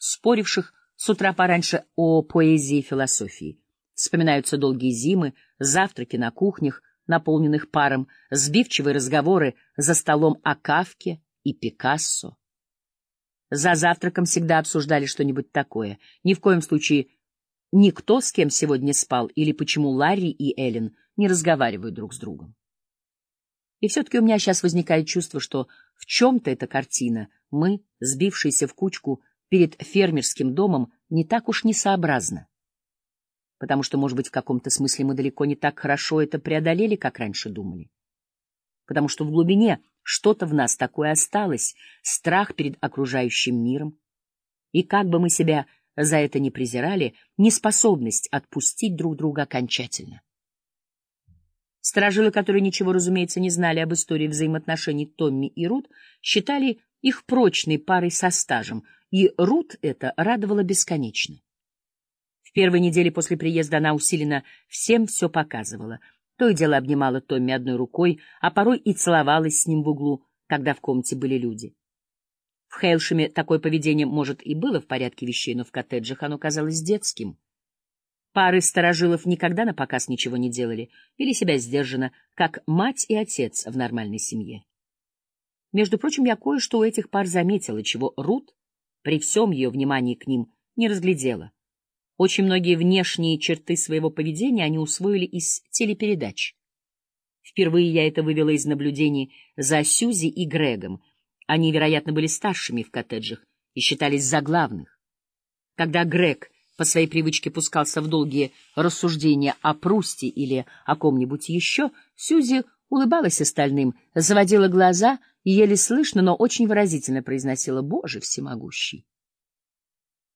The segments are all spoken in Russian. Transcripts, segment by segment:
споривших с утра пораньше о поэзии и философии. Вспоминаются долгие зимы, завтраки на кухнях, наполненных паром, сбивчивые разговоры за столом о Кавке и Пикассо. За завтраком всегда обсуждали что-нибудь такое. Ни в коем случае никто, с кем сегодня спал, или почему Ларри и Эллен не разговаривают друг с другом. И все-таки у меня сейчас возникает чувство, что в чем-то эта картина, мы, сбившиеся в кучку перед фермерским домом, не так уж несообразна. Потому что, может быть, в каком-то смысле мы далеко не так хорошо это преодолели, как раньше думали. Потому что в глубине что-то в нас такое осталось, страх перед окружающим миром. И как бы мы себя за это не презирали, неспособность отпустить друг друга окончательно. Сторожилы, которые ничего, разумеется, не знали об истории взаимоотношений Томми и Рут, считали их прочной парой со стажем, и Рут это радовало бесконечно. В первой неделе после приезда она усиленно всем все показывала. То и дело обнимала Томми одной рукой, а порой и целовалась с ним в углу, когда в комнате были люди. В Хейлшеме такое поведение, может, и было в порядке вещей, но в коттеджах оно казалось детским — Пары старожилов никогда на показ ничего не делали, вели себя сдержанно, как мать и отец в нормальной семье. Между прочим, я кое-что у этих пар заметила, чего Рут, при всем ее внимании к ним, не разглядела. Очень многие внешние черты своего поведения они усвоили из телепередач. Впервые я это вывела из наблюдений за Сьюзи и Грегом. Они, вероятно, были старшими в коттеджах и считались за главных. Когда Грег по своей привычке пускался в долгие рассуждения о Прусте или о ком-нибудь еще, Сюзи улыбалась остальным, заводила глаза и еле слышно, но очень выразительно произносила «Боже всемогущий».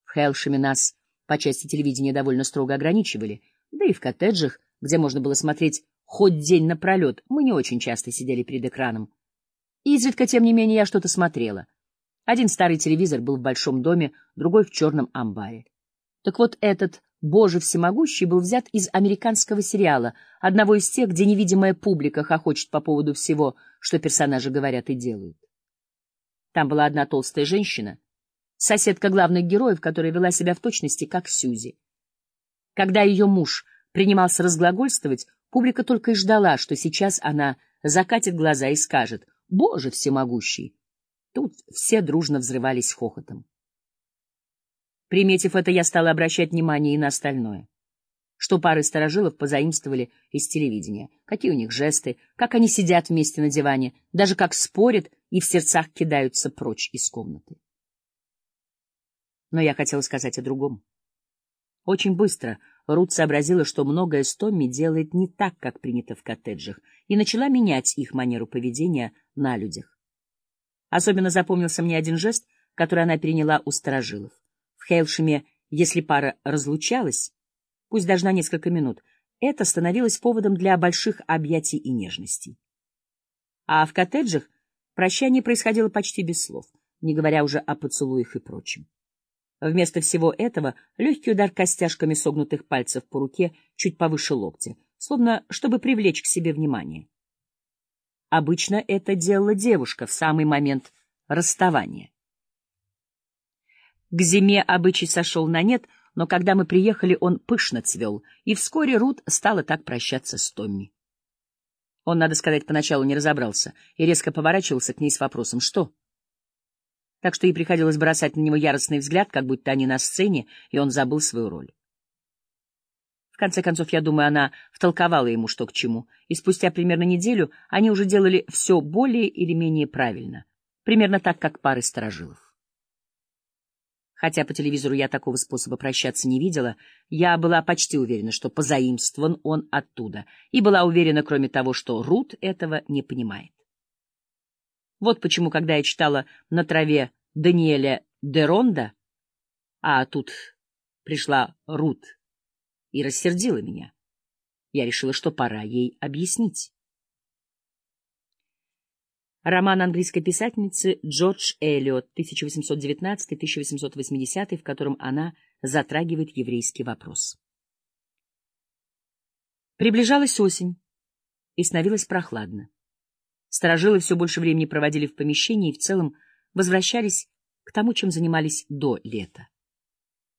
В Хелшеме нас по части телевидения довольно строго ограничивали, да и в коттеджах, где можно было смотреть хоть день напролет, мы не очень часто сидели перед экраном. Изредка, тем не менее, я что-то смотрела. Один старый телевизор был в большом доме, другой — в черном амбаре. Так вот, этот «Боже всемогущий» был взят из американского сериала, одного из тех, где невидимая публика хохочет по поводу всего, что персонажи говорят и делают. Там была одна толстая женщина, соседка главных героев, которая вела себя в точности как Сьюзи. Когда ее муж принимался разглагольствовать, публика только и ждала, что сейчас она закатит глаза и скажет «Боже всемогущий!». Тут все дружно взрывались хохотом. Приметив это, я стала обращать внимание и на остальное. Что пары сторожилов позаимствовали из телевидения, какие у них жесты, как они сидят вместе на диване, даже как спорят и в сердцах кидаются прочь из комнаты. Но я хотела сказать о другом. Очень быстро Рут сообразила, что многое с Томми делает не так, как принято в коттеджах, и начала менять их манеру поведения на людях. Особенно запомнился мне один жест, который она переняла у сторожилов. В Хейлшеме, если пара разлучалась, пусть даже на несколько минут, это становилось поводом для больших объятий и нежностей. А в коттеджах прощание происходило почти без слов, не говоря уже о поцелуях и прочем. Вместо всего этого легкий удар костяшками согнутых пальцев по руке чуть повыше локтя, словно чтобы привлечь к себе внимание. Обычно это делала девушка в самый момент расставания. К зиме обычай сошел на нет, но когда мы приехали, он пышно цвел, и вскоре Рут стала так прощаться с Томми. Он, надо сказать, поначалу не разобрался и резко поворачивался к ней с вопросом «Что?». Так что ей приходилось бросать на него яростный взгляд, как будто они на сцене, и он забыл свою роль. В конце концов, я думаю, она втолковала ему, что к чему, и спустя примерно неделю они уже делали все более или менее правильно, примерно так, как пары сторожилов. Хотя по телевизору я такого способа прощаться не видела, я была почти уверена, что позаимствован он оттуда, и была уверена, кроме того, что Рут этого не понимает. Вот почему, когда я читала на траве Даниэля Деронда, а тут пришла Рут и рассердила меня, я решила, что пора ей объяснить. Роман английской писательницы Джордж Эллиот, 1819-1880, в котором она затрагивает еврейский вопрос. Приближалась осень, и становилось прохладно. Сторожилы все больше времени проводили в помещении и в целом возвращались к тому, чем занимались до лета.